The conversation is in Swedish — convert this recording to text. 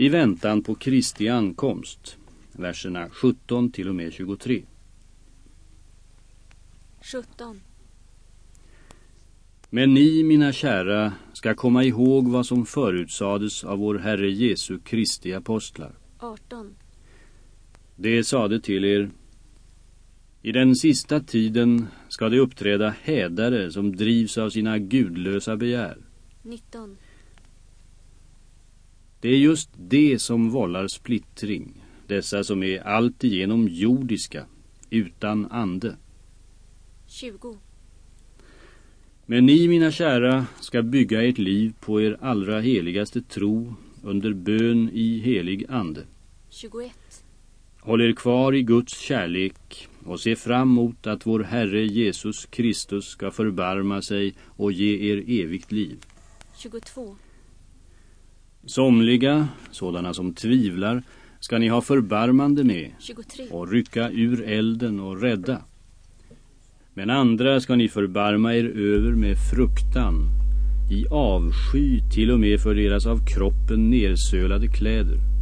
I väntan på Kristi ankomst, verserna 17 till och med 23. 17. Men ni, mina kära, ska komma ihåg vad som förutsades av vår Herre Jesu Kristi apostlar. 18. Det sade till er, i den sista tiden ska det uppträda hädare som drivs av sina gudlösa begär. 19. Det är just det som vållar splittring, dessa som är alltigenom jordiska, utan ande. 20. Men ni, mina kära, ska bygga ert liv på er allra heligaste tro under bön i helig ande. 21. Håll er kvar i Guds kärlek och se fram mot att vår Herre Jesus Kristus ska förbarma sig och ge er evigt liv. 22. Somliga, sådana som tvivlar, ska ni ha förbarmande med 23. och rycka ur elden och rädda. Men andra ska ni förbarma er över med fruktan, i avsky till och med för deras av kroppen nersölade kläder.